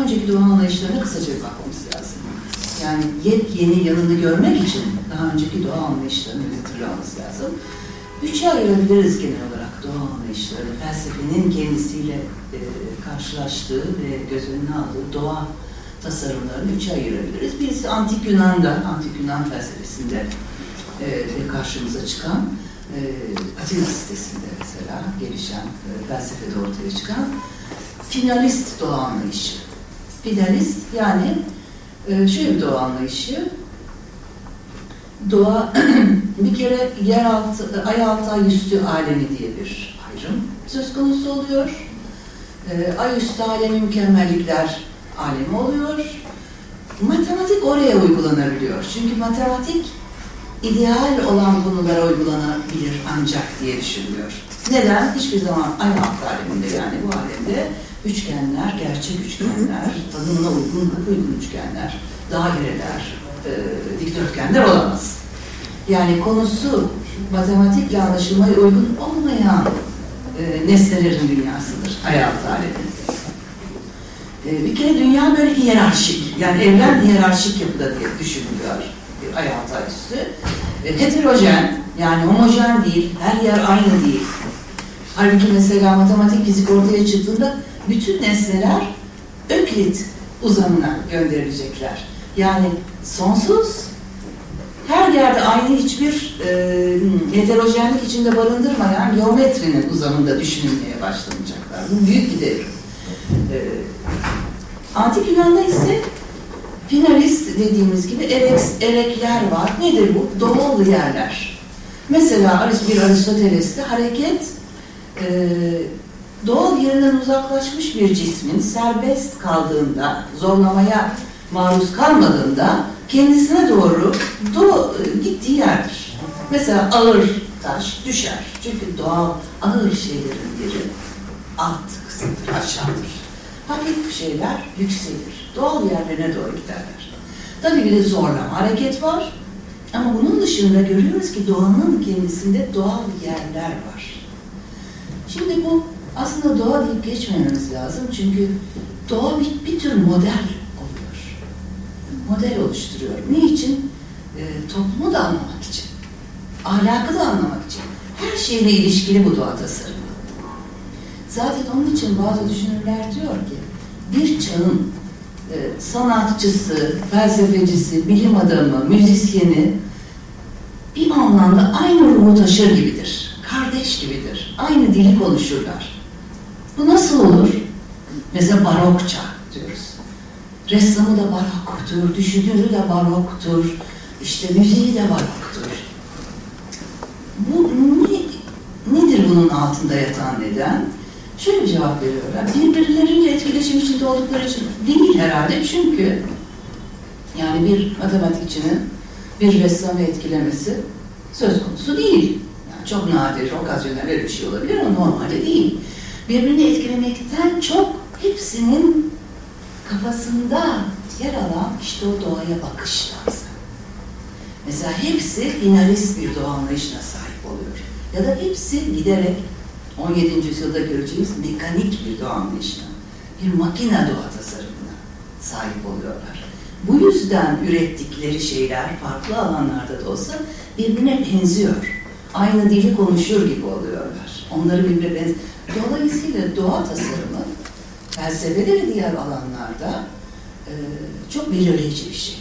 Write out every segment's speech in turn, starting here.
daha önceki doğa anlayışlarına kısaca bir bakmamız lazım. Yani yepyeni yanını görmek için daha önceki doğa anlayışlarını hatırlamamız lazım. Üçe ayırabiliriz genel olarak doğa anlayışlarını. Felsefenin kendisiyle e, karşılaştığı ve göz önüne aldığı doğa tasarımlarını üçe ayırabiliriz. Birisi Antik Yunan'da, Antik Yunan felsefesinde e, karşımıza çıkan e, Atina sitesinde mesela gelişen e, felsefede ortaya çıkan finalist doğa anlayışı. Finalist yani e, şöyle bir doğa anlayışı doğa bir kere yeraltı, ay altı ay üstü alemi diye bir ayrım söz konusu oluyor. E, ay üstü alemi mükemmellikler alemi oluyor. Matematik oraya uygulanabiliyor. Çünkü matematik ideal olan konulara uygulanabilir ancak diye düşünülüyor. Neden? Hiçbir zaman aynı alt aleminde yani bu alemde üçgenler, gerçek üçgenler, tanımına uygun, uygun üçgenler, daireler, e, dikdörtgenler olamaz. Yani konusu matematikle anlaşılmaya uygun olmayan e, nesnelerin dünyasıdır hayat alemi. E, bir kere dünya böyle hiyerarşik, yani evren hiyerarşik yapıda diye düşünülüyor bir hayat üstü. E, heterojen, yani homojen değil, her yer aynı değil. Halbuki mesela matematik fizik ortaya çıktığında bütün nesneler Öklit uzamına gönderilecekler. Yani sonsuz, her yerde aynı hiçbir e, heterojenlik içinde barındırmayan geometrinin uzamında düşünülmeye başlanacaklar. Bu büyük bir devrim. E, Antik Yunan'da ise finalist dediğimiz gibi erek, erekler var. Nedir bu? Doğal yerler. Mesela bir Aristoteles'te hareket e, doğal yerinden uzaklaşmış bir cismin serbest kaldığında, zorlamaya maruz kalmadığında kendisine doğru do gittiği yerdir. Mesela ağır taş düşer. Çünkü doğal ağır şeylerin biri alt kısımdır, aşağıdır. Hafif şeyler yükselir. Doğal yerlerine doğru giderler. Tabii bir de zorlama hareket var. Ama bunun dışında görüyoruz ki doğanın kendisinde doğal yerler var. Şimdi bu aslında doğa deyip geçmememiz lazım. Çünkü doğa bir, bir tür model oluyor. Model oluşturuyor. Niçin? E, toplumu da anlamak için. Ahlakı da anlamak için. Her şeyle ilişkili bu doğa tasarımı. Zaten onun için bazı düşünürler diyor ki bir çağın e, sanatçısı, felsefecisi, bilim adamı, müzisyeni bir anlamda aynı ruhu taşır gibidir. Kardeş gibidir. Aynı dili konuşurlar. Bu nasıl olur? Mesela barokça diyoruz. Ressamı da baroktur, düşünürü de baroktur, işte müziği de baroktur. Bu ne, nedir bunun altında yatan neden? Şöyle cevap veriyorlar. Birbirleriyle etkileşim içinde oldukları için değil herhalde çünkü yani bir matematikçinin bir ressamı etkilemesi söz konusu değil. Yani çok nadir, okazyonel bir şey olabilir ama normalde değil birbirini etkilemekten çok hepsinin kafasında yer alan işte o doğaya bakış lazım. Mesela hepsi finalist bir doğa anlayışına sahip oluyor. Ya da hepsi giderek 17. yüzyılda göreceğiz mekanik bir doğa anlayışına, bir makine doğa tasarımına sahip oluyorlar. Bu yüzden ürettikleri şeyler farklı alanlarda da olsa birbirine benziyor. Aynı dili konuşur gibi oluyorlar. Onları birbirine benziyor. Dolayısıyla doğa tasarımı felsefede ve diğer alanlarda e, çok belirleyici bir şey.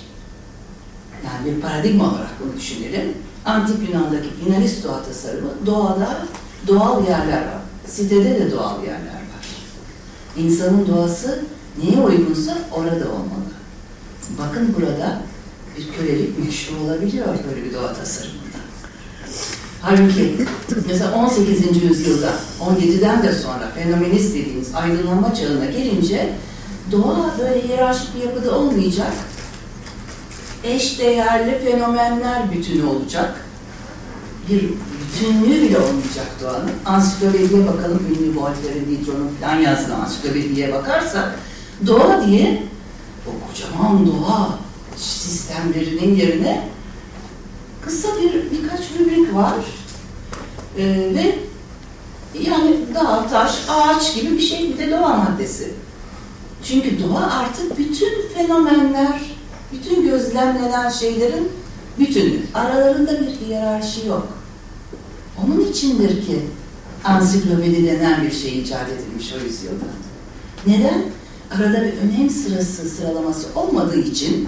Yani bir paradigma olarak bunu düşünelim. Antik Yunan'daki finalist doğa tasarımı doğada doğal yerler var. Sitede de doğal yerler var. İnsanın doğası neye uygunsa orada olmalı. Bakın burada bir kölelik meşru olabiliyor böyle bir doğa tasarımında. Halbuki mesela 18. yüzyılda 17'den de sonra fenomenist dediğimiz aydınlanma çağına gelince doğa böyle hiyerarşik bir yapıda olmayacak. Eş değerli fenomenler bütünü olacak. Bir bütünlüğü bile olmayacak doğanın. Ansiklopediye bakalım, ünlü Voltaire, Diderot'un falan yazdığı ansiklopediye bakarsak doğa diye o kocaman doğa sistemlerinin yerine kısa bir birkaç rubrik var ee, ve yani dağ, taş, ağaç gibi bir şey bir de doğa maddesi. Çünkü doğa artık bütün fenomenler, bütün gözlemlenen şeylerin bütünü. Aralarında bir hiyerarşi yok. Onun içindir ki ansiklopedi denen bir şey icat edilmiş o yüzyılda. Neden? Arada bir önem sırası sıralaması olmadığı için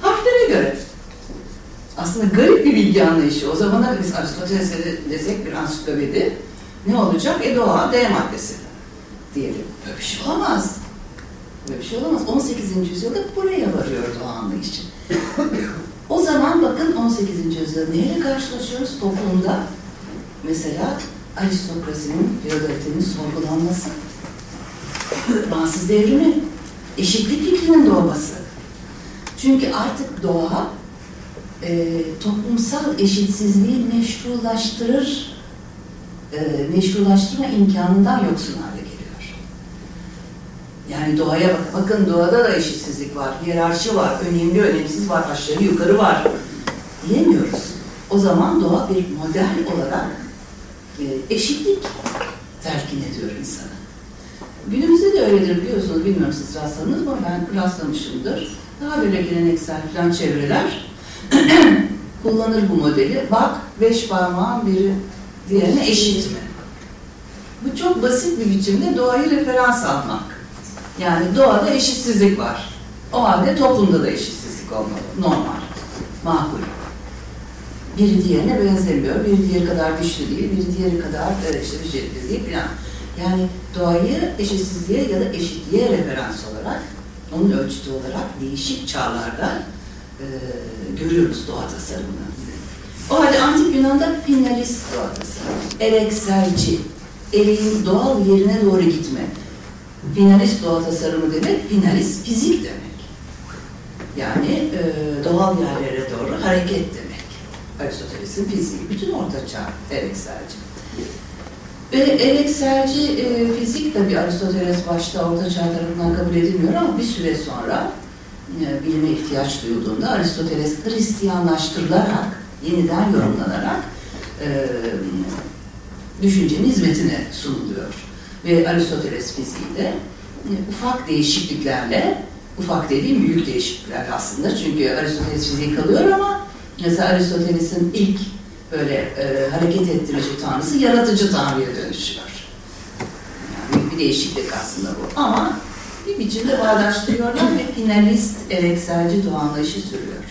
harflere göre. Aslında garip bir bilgi anlayışı. O zamana biz Aristoteles'e desek bir ansiklopedi ne olacak? E doğa D maddesi diyelim. Böyle bir şey olamaz. Böyle bir şey olamaz. 18. yüzyılda buraya varıyor doğa anlayışı. o zaman bakın 18. yüzyılda neyle karşılaşıyoruz toplumda? Mesela aristokrasinin, feodalitenin sorgulanması, Fransız devrimi, eşitlik fikrinin doğması. Çünkü artık doğa e, toplumsal eşitsizliği meşrulaştırır, e, meşrulaştırma imkanından yoksun hale geliyor. Yani doğaya bak, bakın doğada da eşitsizlik var, hiyerarşi var, önemli önemsiz var, aşağı yukarı var diyemiyoruz. O zaman doğa bir model olarak e, eşitlik telkin ediyor insana. Günümüzde de öyledir biliyorsunuz, bilmiyorum siz rastladınız mı? Ben rastlamışımdır. Daha böyle geleneksel falan çevreler kullanır bu modeli. Bak, beş parmağın biri diğerine eşit mi? Bu çok basit bir biçimde doğayı referans almak. Yani doğada eşitsizlik var. O halde toplumda da eşitsizlik olmalı. Normal, makul. Biri diğerine benzemiyor, biri diğeri kadar güçlü değil, biri diğeri kadar işte becerikli değil falan. Yani doğayı eşitsizliğe ya da eşitliğe referans olarak, onun ölçütü olarak değişik çağlarda e, görüyoruz doğa tasarımını. O halde Antik Yunan'da finalist doğa tasarımı, elekselci, eleğin doğal yerine doğru gitme. Finalist doğa tasarımı demek, finalist fizik demek. Yani e, doğal yerlere doğru hareket demek. Aristoteles'in fiziği, bütün orta çağ elekselci. Ve elekselci e, fizik tabi Aristoteles başta orta çağ tarafından kabul edilmiyor ama bir süre sonra bilime ihtiyaç duyulduğunda Aristoteles Hristiyanlaştırılarak, yeniden yorumlanarak e, düşüncenin hizmetine sunuluyor. Ve Aristoteles fiziği de e, ufak değişikliklerle, ufak dediğim büyük değişiklikler aslında çünkü Aristoteles fiziği kalıyor ama mesela Aristoteles'in ilk böyle e, hareket ettirici tanrısı yaratıcı tanrıya dönüşüyor. Yani bir değişiklik aslında bu. Ama bir biçimde bağdaştırıyorlar ve finalist elekselci doğa anlayışı sürüyor.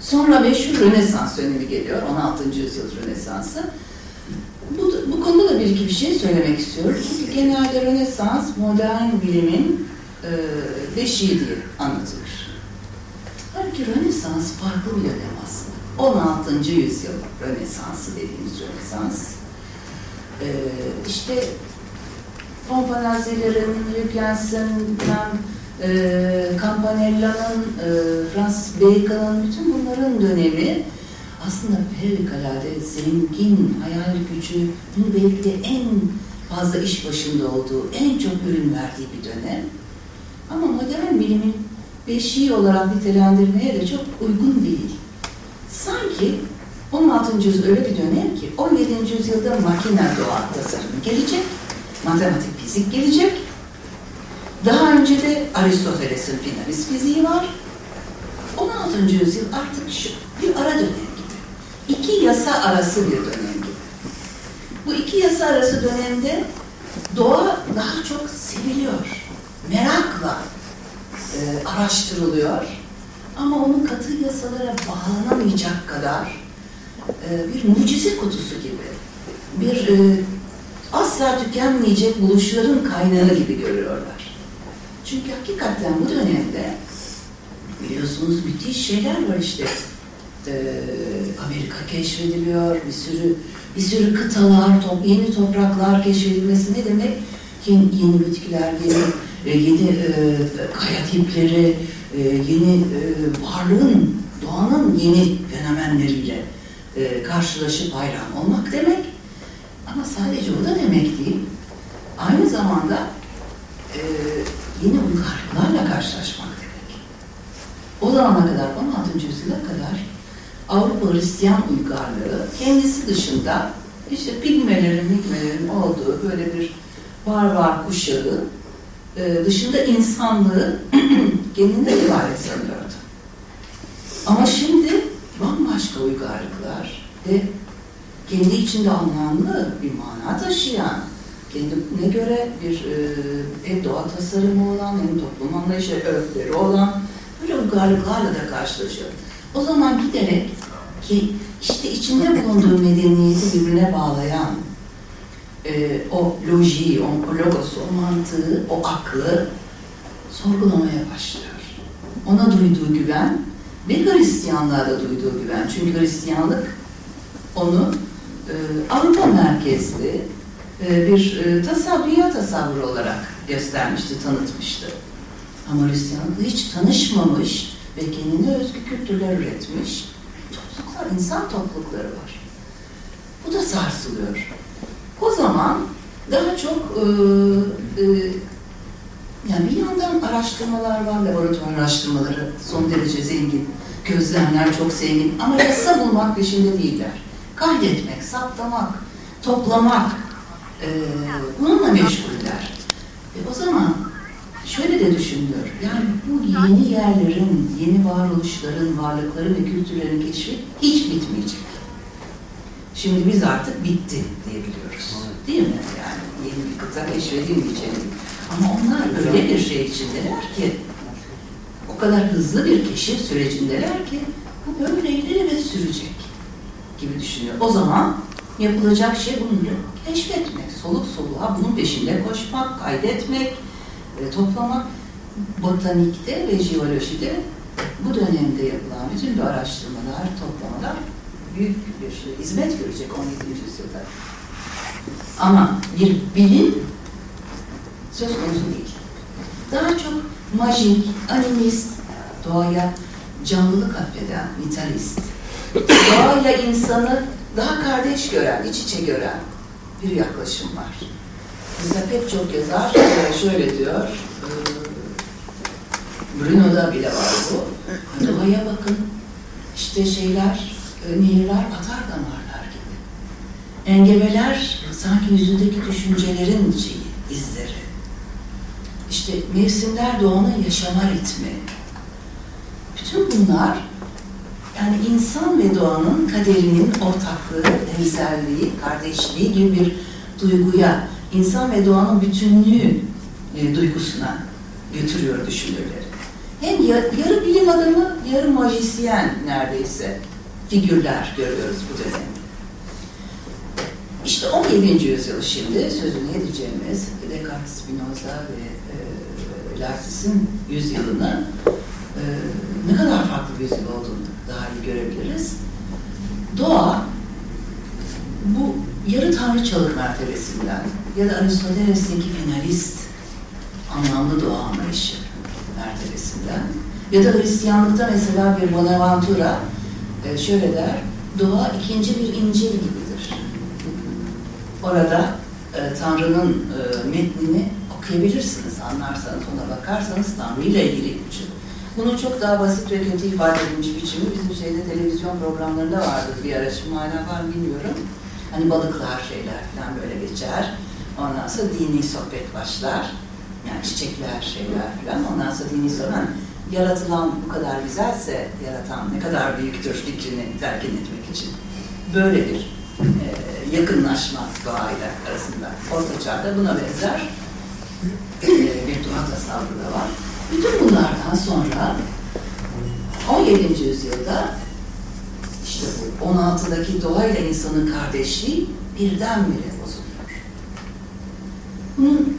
Sonra meşhur Rönesans dönemi geliyor, 16. yüzyıl Rönesansı. Bu, bu konuda da bir iki bir şey söylemek istiyorum. Çünkü genelde Rönesans modern bilimin e, beşiği diye anlatılır. Halbuki Rönesans farklı bir dönem aslında. 16. yüzyıl Rönesansı dediğimiz Rönesans. E, işte Pompanazzi'lerin, Rubens'in, e, Campanella'nın, e, Francis Bacon'ın bütün bunların dönemi aslında fevkalade zengin hayal gücünün belki de en fazla iş başında olduğu, en çok ürün verdiği bir dönem. Ama modern bilimin beşiği olarak nitelendirmeye de çok uygun değil. Sanki 16. yüzyıl öyle bir dönem ki 17. yüzyılda makine doğa tasarımı gelecek, matematik fizik gelecek. Daha önce de Aristoteles'in finalist fiziği var. 16. yüzyıl artık şu bir ara dönem gibi. İki yasa arası bir dönem gibi. Bu iki yasa arası dönemde doğa daha çok seviliyor. Merakla e, araştırılıyor. Ama onun katı yasalara bağlanamayacak kadar e, bir mucize kutusu gibi, bir e, asla tükenmeyecek buluşların kaynağı gibi görüyorlar. Çünkü hakikaten bu dönemde biliyorsunuz müthiş şeyler var işte. Ee, Amerika keşfediliyor, bir sürü bir sürü kıtalar, top, yeni topraklar keşfedilmesi ne demek? Yeni, yeni bitkiler, yeni, e, yeni e, kaya tipleri, e, yeni e, varlığın, doğanın yeni fenomenleriyle e, karşılaşıp hayran olmak demek. Ama sadece o da demek değil. Aynı zamanda e, yeni uygarlıklarla karşılaşmak demek. O zamana kadar, 16. yüzyıla kadar Avrupa Hristiyan uygarlığı kendisi dışında işte pigmelerin, hikmelerin olduğu böyle bir barbar kuşağı e, dışında insanlığı kendinde ibaret sanıyordu. Ama şimdi bambaşka uygarlıklar ve kendi içinde anlamlı bir mana taşıyan, kendine göre bir e, hem doğa tasarımı olan hem toplum anlayışı öğretleri olan böyle uygarlıklarla da karşılaşıyor. O zaman giderek ki işte içinde bulunduğu medeniyeti birbirine bağlayan e, o lojiyi, o, o logosu, o mantığı, o aklı sorgulamaya başlıyor. Ona duyduğu güven ve Hristiyanlığa da duyduğu güven. Çünkü Hristiyanlık onu Avrupa merkezli e, bir e, tasavvur, dünya tasavvuru olarak göstermişti, tanıtmıştı. Ama Hristiyanlıkla hiç tanışmamış ve kendine özgü kültürler üretmiş topluluklar, insan toplulukları var. Bu da sarsılıyor. O zaman daha çok e, e, yani bir yandan araştırmalar var, laboratuvar araştırmaları son derece zengin, gözlemler çok zengin ama yasa bulmak peşinde değiller. Kaydetmek, saptamak, toplamak, e, bununla meşguller. E, o zaman şöyle de düşünülüyor, yani bu yeni yerlerin, yeni varoluşların, varlıkların ve kültürlerin keşfi hiç bitmeyecek. Şimdi biz artık bitti diyebiliyoruz. Değil mi? Yani yeni bir kıta keşfedilmeyeceğini. Ama onlar öyle bir şey içindeler ki, o kadar hızlı bir keşif sürecindeler ki, bu böyle ileri ve sürecek gibi düşünüyor. O zaman yapılacak şey bunu keşfetmek, soluk soluğa bunun peşinde koşmak, kaydetmek, e, toplamak. Botanikte ve jeolojide bu dönemde yapılan bütün bu araştırmalar, toplamalar büyük bir hizmet görecek 17. yüzyılda. Ama bir bilim söz konusu değil. Daha çok majik, animist, doğaya canlılık affeden, vitalist, doğayla insanı daha kardeş gören, iç içe gören bir yaklaşım var. Mesela pek çok yazar şöyle diyor, Bruno'da bile var bu. Doğaya bakın, işte şeyler, nehirler atar damarlar gibi. Engebeler sanki yüzündeki düşüncelerin şeyi, izleri. İşte mevsimler doğanın yaşama ritmi. Bütün bunlar yani insan ve doğanın kaderinin ortaklığı, benzerliği, kardeşliği gibi bir duyguya, insan ve doğanın bütünlüğü e, duygusuna götürüyor düşünürleri. Hem yarı bilim adamı, yarı majisyen neredeyse figürler görüyoruz bu dönemde. İşte 17. yüzyıl şimdi sözünü edeceğimiz Descartes, Spinoza ve e, Larsis'in yüzyılını e, ne kadar farklı bir yüzyıl olduğunu daha iyi görebiliriz. Doğa bu yarı tanrıçalık mertebesinden ya da Aristoteles'teki finalist anlamlı doğa anlayışı mertebesinden ya da Hristiyanlıkta mesela bir Bonaventura e, şöyle der, doğa ikinci bir İncil gibidir. Orada e, Tanrı'nın e, metnini okuyabilirsiniz, anlarsanız, ona bakarsanız Tanrı ile ilgili Bunun çok daha basit ve kötü ifade edilmiş biçimi bizim şeyde televizyon programlarında vardı bir ara, şimdi hala var bilmiyorum. Hani balıklar şeyler falan böyle geçer. Ondan sonra dini sohbet başlar. Yani çiçekler şeyler falan. Ondan sonra dini sohbet. Yani yaratılan bu kadar güzelse yaratan ne kadar büyüktür fikrini terkin etmek için. Böyle bir e, yakınlaşma doğayla arasında. Orta çağda buna benzer e, bir doğa tasavvuru da var. Bütün bunlardan sonra 17. yüzyılda işte bu 16'daki doğayla insanın kardeşliği birdenbire bozuluyor. Bunun,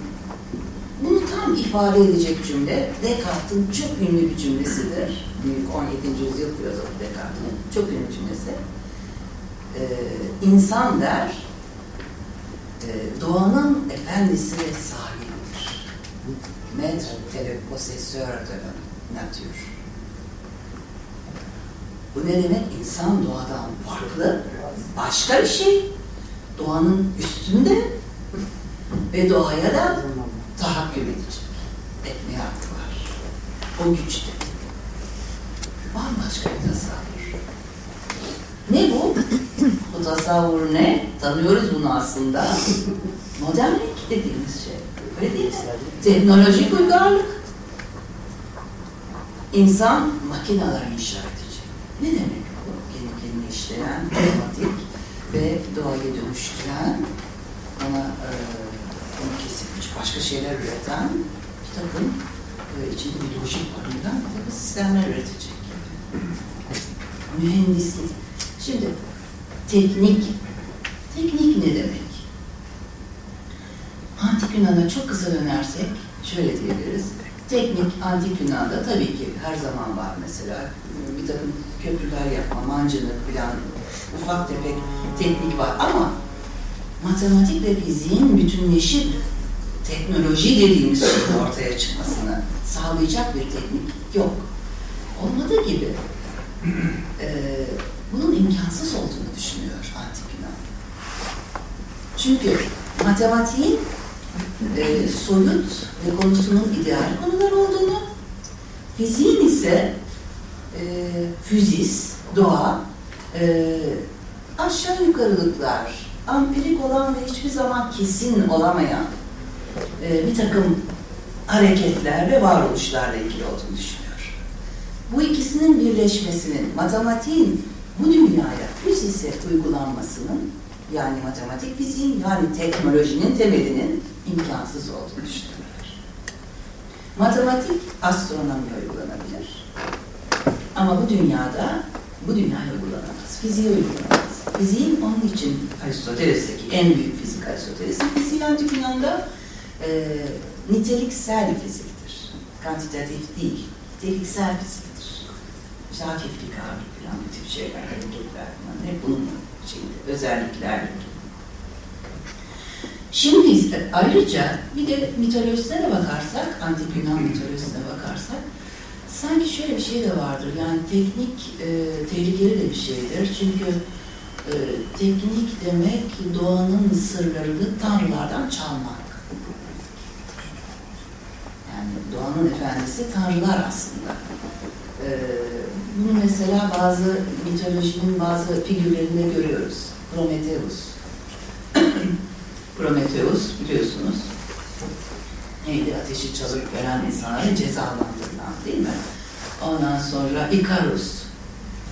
bunu tam ifade edecek cümle Descartes'in çok ünlü bir cümlesidir. Büyük 17. yüzyıl filozofu Descartes'in çok ünlü cümlesi. Ee, insan der, e, doğanın efendisi ve sahibidir. Maître et le possesseur de la nature. Bu ne demek? İnsan doğadan farklı, başka bir şey. Doğanın üstünde ve doğaya da tahakküm edecek. Etmeye hakkı var. O güçte. Bambaşka bir tasavvur. Ne bu? bu tasavvur ne? Tanıyoruz bunu aslında. Modernlik dediğimiz şey. Öyle değil mi? Teknolojik uygarlık. İnsan makineler inşa edecek. Ne demek bu? Kendi kendine işleyen, otomatik ve doğaya dönüştüren, ona e, onu kesip başka şeyler üreten bir takım e, içinde bir lojik barındıran bir takım sistemler üretecek. Mühendislik. Şimdi. Teknik ne demek? Antik Yunan'a çok kısa dönersek şöyle diyebiliriz. Teknik Antik Yunan'da tabii ki her zaman var mesela. Bir takım köprüler yapma, mancınık falan ufak tefek teknik var ama matematik ve fiziğin bütünleşip teknoloji dediğimiz şeyin ortaya çıkmasını sağlayacak bir teknik yok. Olmadığı gibi e, bunun imkansız olduğunu düşünüyor Antik Yunan. Çünkü matematiğin e, soyut ve konusunun ideal konular olduğunu, fiziğin ise e, füzis, doğa, e, aşağı yukarılıklar, ampirik olan ve hiçbir zaman kesin olamayan e, bir takım hareketler ve varoluşlarla ilgili olduğunu düşünüyor. Bu ikisinin birleşmesinin, matematiğin bu dünyaya füzise uygulanmasının yani matematik fiziğin yani teknolojinin temelinin imkansız olduğunu düşünüyorlar. Matematik astronomiye uygulanabilir. Ama bu dünyada bu dünyaya uygulanamaz. Fiziğe uygulanamaz. Fiziğin onun için Aristoteles'teki en büyük fizik Aristoteles'in fiziği antik Yunan'da e, niteliksel fiziktir. Kantitatif değil, niteliksel fiziktir. İşte hafiflik, ağırlık falan bu tip şeyler, hareketler falan hep bunun şeyinde, özelliklerle Şimdi ayrıca bir de mitolojisine bakarsak, antik Yunan mitolojisine bakarsak, sanki şöyle bir şey de vardır. Yani teknik e, tehlikeli de bir şeydir. Çünkü e, teknik demek doğanın sırlarını tanrılardan çalmak. Yani doğanın efendisi tanrılar aslında. E, bunu mesela bazı mitolojinin bazı figürlerinde görüyoruz. Prometheus. Prometheus biliyorsunuz neydi ateşi çalıp veren insanları cezalandırılan değil mi? Ondan sonra Ikarus.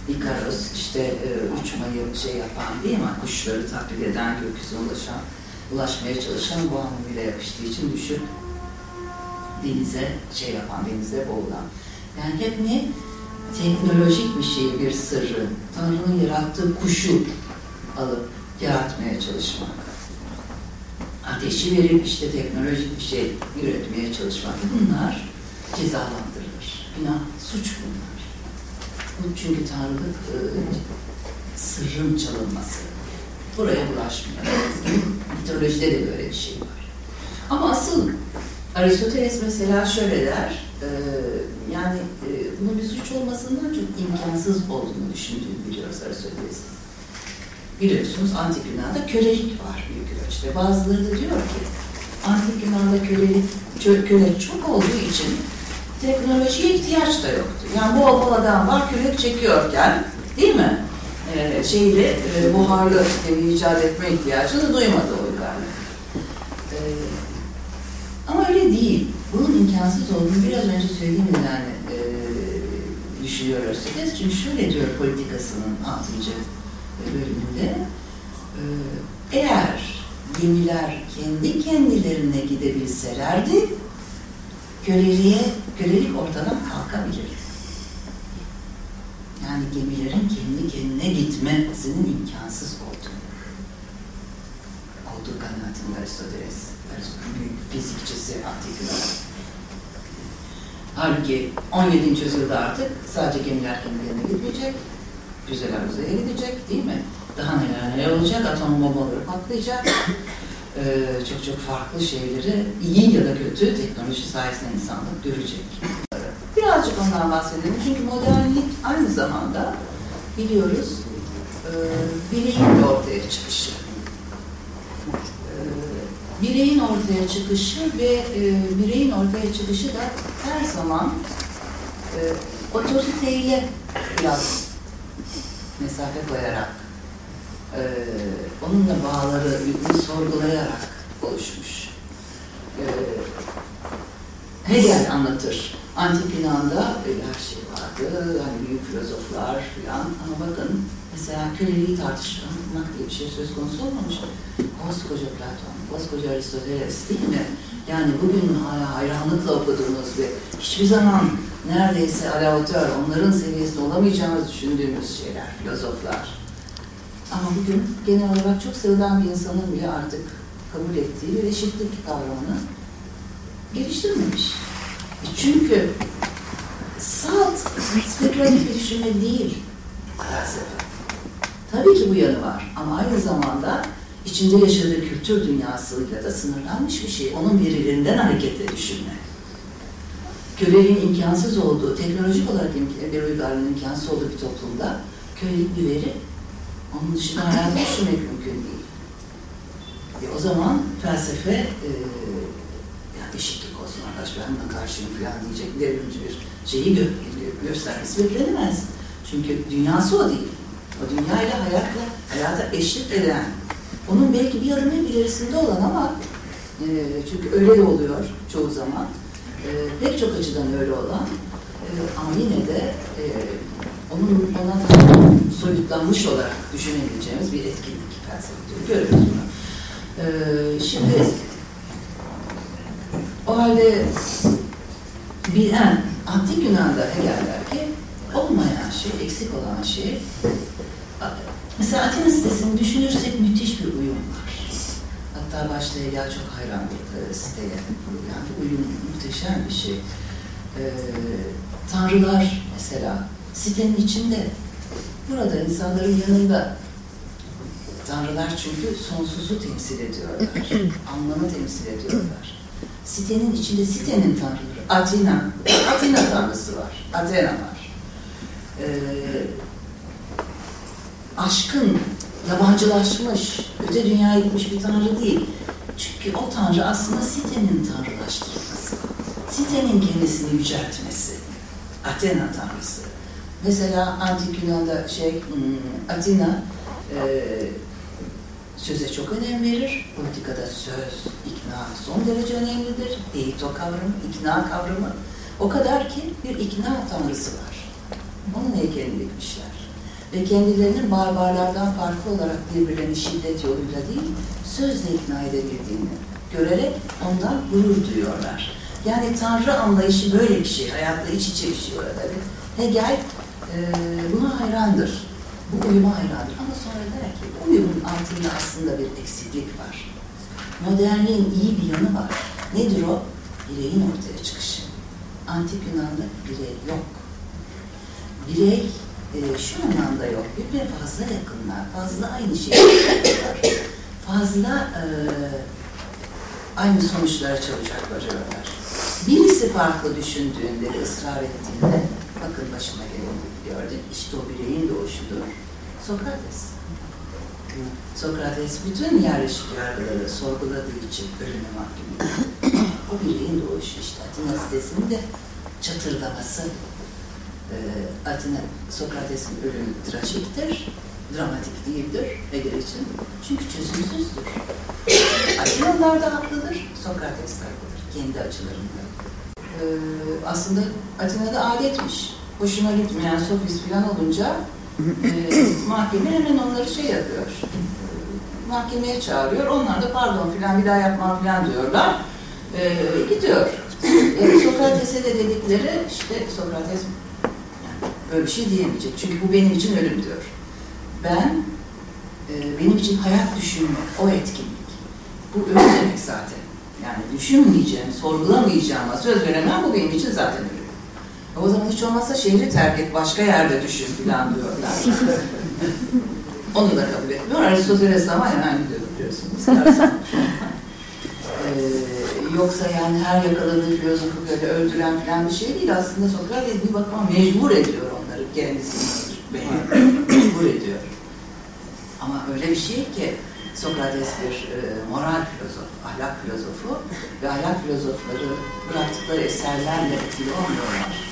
Ikarus işte e, uçmayı şey yapan değil mi? Kuşları taklit eden, gökyüzüne ulaşan, ulaşmaya çalışan bu anlamıyla yapıştığı için düşüp denize şey yapan, denize boğulan. Yani hep ne? Teknolojik bir şey, bir sırrı. Tanrı'nın yarattığı kuşu alıp yaratmaya çalışmak ateşi verip işte teknolojik bir şey üretmeye çalışmak. Bunlar cezalandırılır. Günah, suç bunlar. Bu çünkü Tanrılık e, sırrın çalınması. Buraya bulaşmıyor. Mitolojide de böyle bir şey var. Ama asıl Aristoteles mesela şöyle der, e, yani e, bunun bir suç olmasından çok imkansız olduğunu düşündüğünü biliyoruz Aristoteles'in biliyorsunuz Antik Yunan'da kölelik var büyük ölçüde. Bazıları da diyor ki Antik Yunan'da kölelik, köle çok olduğu için teknolojiye ihtiyaç da yoktu. Yani bol bol adam var kürek çekiyorken değil mi? Ee, şeyle e, buharlı sistemi icat etme ihtiyacını duymadı uygarlık. Ee, ama öyle değil. Bunun imkansız olduğunu biraz önce söylediğim nedenle e, düşünüyor. Çünkü şöyle diyor politikasının 6 bölümünde e, eğer gemiler kendi kendilerine gidebilselerdi köleliğe, kölelik ortadan kalkabilirdi. Yani gemilerin kendi kendine gitmesinin imkansız olduğunu olduğu kanaatinde Aristoteles, büyük fizikçisi antik Yunan. Halbuki 17. yüzyılda artık sadece gemiler kendilerine gitmeyecek, füzeler uzaya gidecek değil mi? Daha neler neler olacak, atom bombaları patlayacak. Ee, çok çok farklı şeyleri iyi ya da kötü teknoloji sayesinde insanlık görecek. Birazcık ondan bahsedelim. Çünkü modernlik aynı zamanda biliyoruz e, bireyin ortaya çıkışı. E, bireyin ortaya çıkışı ve e, bireyin ortaya çıkışı da her zaman e, otoriteyle biraz mesafe koyarak, e, onunla bağları sorgulayarak oluşmuş. E, Hegel anlatır. Antik Yunan'da öyle her şey vardı. Hani büyük filozoflar falan. Ama bakın mesela köleliği tartışmak diye bir şey söz konusu olmamış. Koskoca Platon, koskoca Aristoteles değil mi? Yani bugün hala hayranlıkla okuduğumuz ve hiçbir zaman neredeyse alavatör, onların seviyesinde olamayacağımız düşündüğümüz şeyler, filozoflar. Ama bugün genel olarak çok sıradan bir insanın bile artık kabul ettiği bir eşitlik kavramını geliştirmemiş. Çünkü salt, spekülatif bir düşünme değil felsefe. Tabii ki bu yanı var ama aynı zamanda içinde yaşadığı kültür dünyasıyla da sınırlanmış bir şey. Onun verilerinden hareketle düşünme. Köleliğin imkansız olduğu, teknolojik olarak bir uygarlığın imkansız olduğu bir toplumda kölelik bir veri. Onun dışında hayatı düşünmek mümkün değil. E o zaman felsefe e, yani eşitlik olsun arkadaş ben buna karşıyım falan diyecek devrimci bir şeyi gö göstermesi beklenemez. Çünkü dünyası o değil. O dünyayla hayatla, hayata eşit eden, onun belki bir adım ilerisinde olan ama e, çünkü öyle de oluyor çoğu zaman. E, pek çok açıdan öyle olan e, ama yine de e, onun ona soyutlanmış olarak düşünebileceğimiz bir etkinlik felsefe görüyoruz bunu. E, şimdi o halde bilen antik Yunan'da Hegel der ki olmayan şey, eksik olan şey mesela Atina sitesini düşünürsek müthiş bir uyum var. Hatta başta Hegel çok hayrandır e, siteye. Yani uyum muhteşem bir şey. Ee, tanrılar mesela sitenin içinde burada insanların yanında tanrılar çünkü sonsuzu temsil ediyorlar. anlamı temsil ediyorlar. Sitenin içinde sitenin tanrıları. Atina. Atina tanrısı var. Athena var. Ee, aşkın yabancılaşmış, öte dünyaya gitmiş bir tanrı değil. Çünkü o tanrı aslında sitenin tanrılaştırılması. Sitenin kendisini yüceltmesi. Athena tanrısı. Mesela Antik Yunan'da şey, hmm, Atina e, söze çok önem verir. Politikada söz, ikna son derece önemlidir. Eito kavramı, ikna kavramı. O kadar ki bir ikna tanrısı var. Onun heykelini dikmişler. Ve kendilerinin barbarlardan farklı olarak birbirlerini şiddet yoluyla değil, sözle ikna edebildiğini görerek ondan gurur duyuyorlar. Yani Tanrı anlayışı böyle bir şey, hayatla iç içe bir şey orada. Hegel e, buna hayrandır. Bu uyuma hayrandır. Ama sonra der ki bu uyumun altında aslında bir eksiklik var. Modernliğin iyi bir yanı var. Nedir o? Bireyin ortaya çıkışı. Antik Yunan'da birey yok. Birey e, şu anlamda yok. Birbirine fazla yakınlar, fazla aynı şeyi yapıyorlar. Fazla e, aynı sonuçlara çabucak varıyorlar. Birisi farklı düşündüğünde ısrar ettiğinde, bakın başına geleni gördük, işte o bireyin doğuşudur. Sokrates. Sokrates bütün yerleşik yargıları sorguladığı için ölüme mahkum o bireyin doğuşu işte. Atina sitesinin de çatırdaması. Ee, Atina, Sokrates'in ölümü trajiktir, dramatik değildir Hegel için. Çünkü çözümsüzdür. Atinalılar da haklıdır, Sokrates de haklıdır. Kendi açılarında. Ee, aslında Atina'da adetmiş. Hoşuna gitmeyen sofist falan olunca e, mahkeme hemen onları şey yapıyor. E, mahkemeye çağırıyor. Onlar da pardon filan bir daha yapmam filan diyorlar. E, gidiyor. E, Sokrates'e de dedikleri işte Sokrates böyle bir şey diyemeyecek. Çünkü bu benim için ölüm diyor. Ben e, benim için hayat düşünme, o etkinlik. Bu ölüm demek zaten. Yani düşünmeyeceğim, sorgulamayacağıma söz veremem bu benim için zaten ölüm. O zaman hiç olmazsa şehri terk et, başka yerde düşün falan diyorlar. Onu da kabul etmiyor. Aristoteles ama hemen gidiyor biliyorsunuz. ee, yoksa yani her yakaladığı filozofu böyle öldüren falan bir şey değil. Aslında Sokrates bir bakıma mecbur ediyor kendisini mecbur ediyor. Ama öyle bir şey ki Sokrates bir e, moral filozof, ahlak filozofu ve ahlak filozofları bıraktıkları eserlerle etkili olmuyorlar.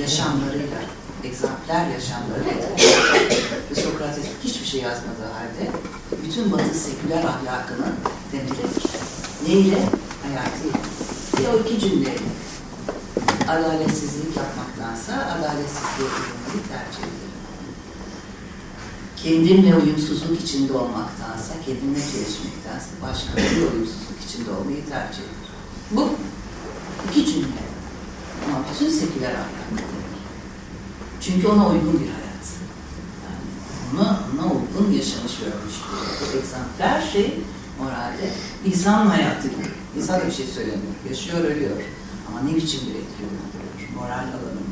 Yaşamlarıyla, egzampler yaşamlarıyla etkili Ve Sokrates hiçbir şey yazmadığı halde bütün batı seküler ahlakını temsil etmiş. Neyle? Hayatıyla. Bir o iki cümleyle. Adaletsizlik yapmaktansa adaletsizliğe uyulmayı tercih ederim. Kendimle uyumsuzluk içinde olmaktansa, kendimle çelişmektense başkalarıyla uyumsuzluk içinde olmayı tercih ederim. Bu iki cümle. Ama bütün seküler ahlak. Çünkü ona uygun bir hayat. Yani ona, uygun yaşamış ve ölmüş bir Bu egzempler şey moralde insan hayatı gibi. İnsan da bir şey söylemiyor. Yaşıyor, ölüyor. Ama ne biçim bir etki uyandırıyor moral alanında.